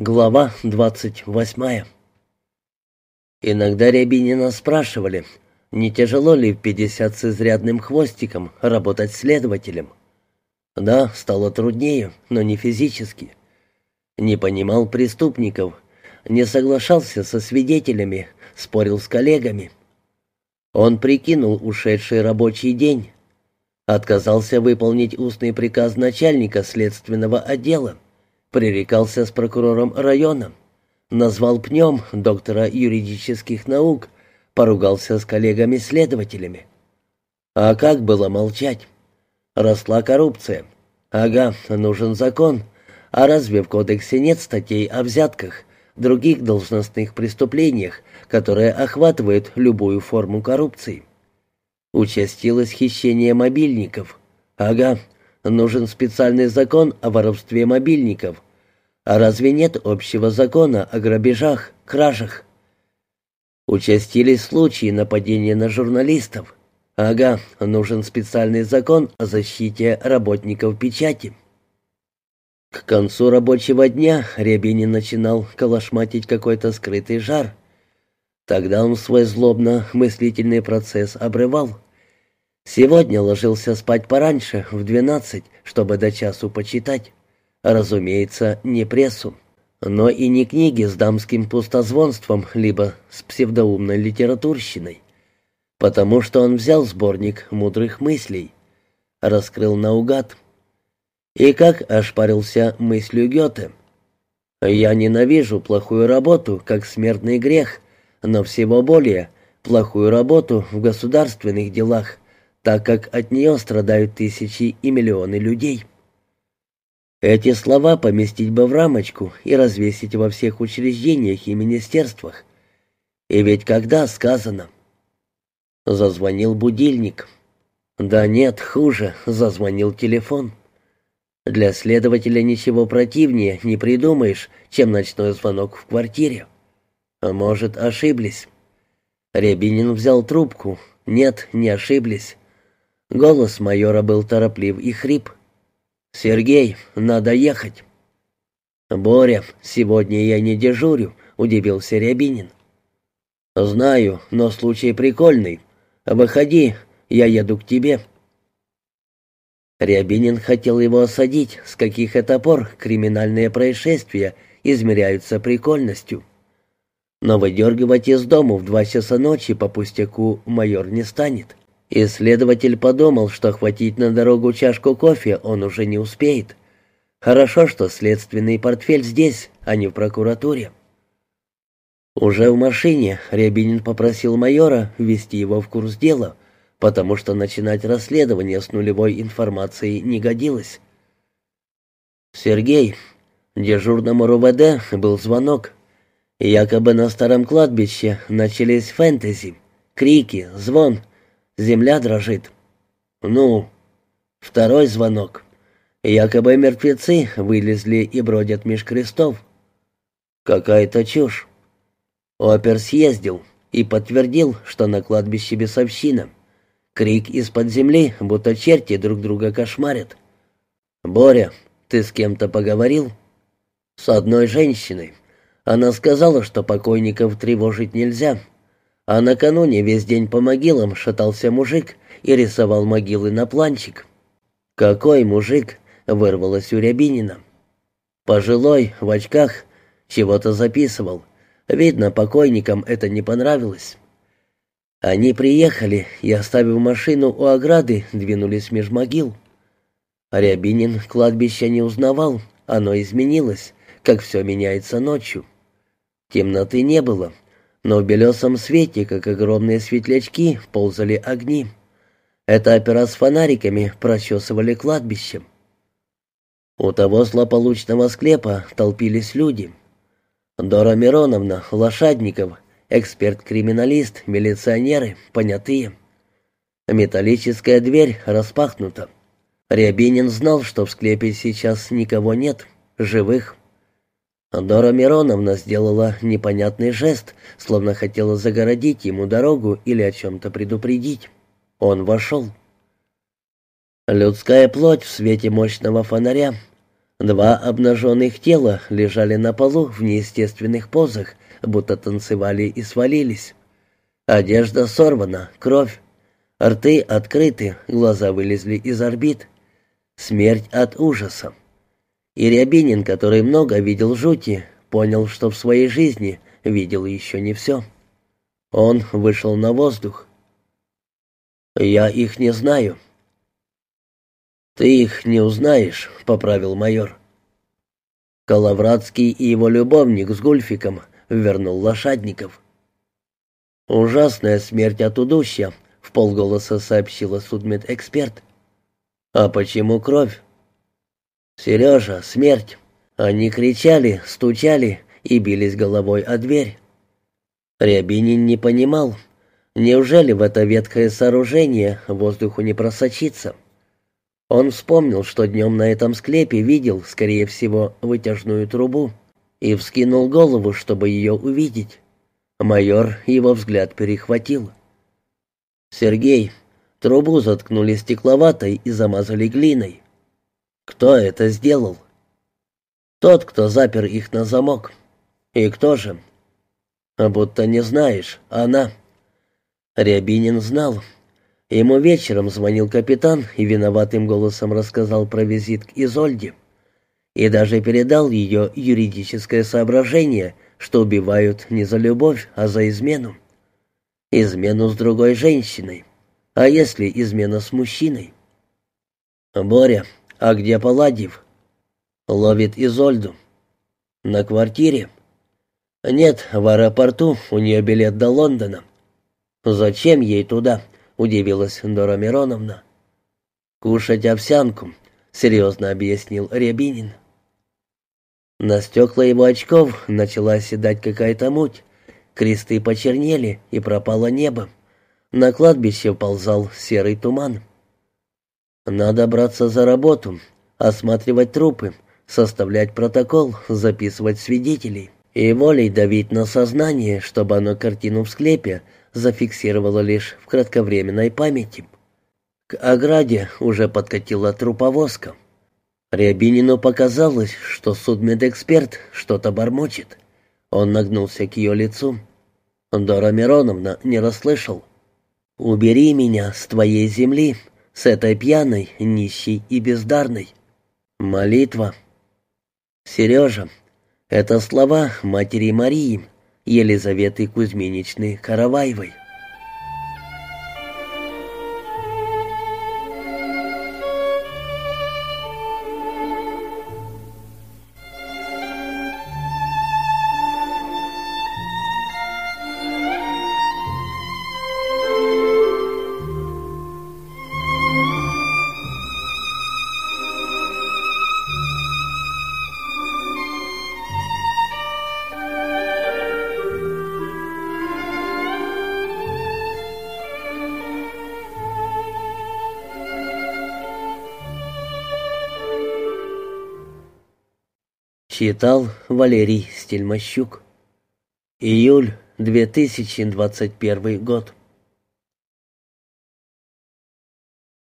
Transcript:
Глава двадцать восьмая Иногда Рябинина спрашивали, не тяжело ли в пятьдесят с изрядным хвостиком работать следователем. Да, стало труднее, но не физически. Не понимал преступников, не соглашался со свидетелями, спорил с коллегами. Он прикинул ушедший рабочий день, отказался выполнить устный приказ начальника следственного отдела, пререкался с прокурором района, назвал пнем доктора юридических наук, поругался с коллегами-следователями. А как было молчать? Росла коррупция. Ага, нужен закон. А разве в кодексе нет статей о взятках, других должностных преступлениях, которые охватывают любую форму коррупции? Участилось хищение мобильников. Ага, нужен специальный закон о воровстве мобильников. А разве нет общего закона о грабежах, кражах? Участились случаи нападения на журналистов. Ага, нужен специальный закон о защите работников печати. К концу рабочего дня Рябинин начинал колошматить какой-то скрытый жар. Тогда он свой злобно-мыслительный процесс обрывал. Сегодня ложился спать пораньше, в двенадцать, чтобы до часу почитать. Разумеется, не прессу, но и не книги с дамским пустозвонством, либо с псевдоумной литературщиной. Потому что он взял сборник мудрых мыслей, раскрыл наугад. И как ошпарился мыслью Гёте. «Я ненавижу плохую работу, как смертный грех, но всего более плохую работу в государственных делах, так как от нее страдают тысячи и миллионы людей. Эти слова поместить бы в рамочку и развесить во всех учреждениях и министерствах. И ведь когда сказано? Зазвонил будильник. Да нет, хуже, зазвонил телефон. Для следователя ничего противнее не придумаешь, чем ночной звонок в квартире. Может, ошиблись. Рябинин взял трубку. Нет, не ошиблись. Голос майора был тороплив и хрип. «Сергей, надо ехать». «Боря, сегодня я не дежурю», — удивился Рябинин. «Знаю, но случай прикольный. Выходи, я еду к тебе». Рябинин хотел его осадить, с каких это пор криминальные происшествия измеряются прикольностью. Но выдергивать из дому в два часа ночи по пустяку майор не станет. Исследователь подумал, что хватить на дорогу чашку кофе он уже не успеет. Хорошо, что следственный портфель здесь, а не в прокуратуре. Уже в машине Рябинин попросил майора ввести его в курс дела, потому что начинать расследование с нулевой информацией не годилось. «Сергей, дежурному РУВД был звонок. Якобы на старом кладбище начались фэнтези, крики, звон, Земля дрожит. Ну, второй звонок. Якобы мертвецы вылезли и бродят меж крестов. Какая-то чушь. Опер съездил и подтвердил, что на кладбище бесовщина. Крик из-под земли, будто черти друг друга кошмарят. «Боря, ты с кем-то поговорил?» «С одной женщиной. Она сказала, что покойников тревожить нельзя, а накануне весь день по могилам шатался мужик и рисовал могилы на планчик. «Какой мужик?» — вырвалось у Рябинина. «Пожилой, в очках, чего-то записывал. Видно, покойникам это не понравилось». Они приехали и, оставив машину у ограды, двинулись меж могил. Рябинин кладбище не узнавал, оно изменилось, как все меняется ночью. Темноты не было, но в белесом свете, как огромные светлячки, ползали огни. Это опера с фонариками прочесывали кладбище. У того злополучного склепа толпились люди. Дора Мироновна, Лошадников, эксперт-криминалист, милиционеры, понятые. Металлическая дверь распахнута. Рябинин знал, что в склепе сейчас никого нет, живых. Дора Мироновна сделала непонятный жест, словно хотела загородить ему дорогу или о чем-то предупредить. Он вошел. Людская плоть в свете мощного фонаря. Два обнаженных тела лежали на полу в неестественных позах, будто танцевали и свалились. Одежда сорвана, кровь. Рты открыты, глаза вылезли из орбит. Смерть от ужаса. И Рябинин, который много видел жути, понял, что в своей жизни видел еще не все. Он вышел на воздух. «Я их не знаю». «Ты их не узнаешь», — поправил майор. Коловратский и его любовник с Гульфиком вернул лошадников. «Ужасная смерть от удушья», — полголоса сообщила судмедэксперт. «А почему кровь?» «Сережа, смерть!» Они кричали, стучали и бились головой о дверь. Рябинин не понимал, неужели в это ветхое сооружение воздуху не просочится? Он вспомнил, что днем на этом склепе видел, скорее всего, вытяжную трубу, и вскинул голову, чтобы ее увидеть. Майор его взгляд перехватил. «Сергей, трубу заткнули стекловатой и замазали глиной. Кто это сделал?» «Тот, кто запер их на замок. И кто же?» «А будто не знаешь, она». Рябинин знал. Ему вечером звонил капитан и виноватым голосом рассказал про визит к Изольде. И даже передал ее юридическое соображение, что убивают не за любовь, а за измену. Измену с другой женщиной. А если измена с мужчиной? «Боря, а где Паладьев?» «Ловит Изольду». «На квартире?» «Нет, в аэропорту, у нее билет до Лондона». «Зачем ей туда?» удивилась Дора Мироновна. «Кушать овсянку», — серьезно объяснил Рябинин. На стекла его очков начала оседать какая-то муть. Кресты почернели, и пропало небо. На кладбище ползал серый туман. Надо браться за работу, осматривать трупы, составлять протокол, записывать свидетелей и волей давить на сознание, чтобы оно картину в склепе зафиксировала лишь в кратковременной памяти. К ограде уже подкатила труповозка. Рябинину показалось, что судмедэксперт что-то бормочет. Он нагнулся к ее лицу. Дора Мироновна не расслышал. «Убери меня с твоей земли, с этой пьяной, нищей и бездарной». Молитва. «Сережа, это слова матери Марии, Елизаветы Кузьминичны Караваевой. Читал Валерий Стельмощук. Июль 2021 год.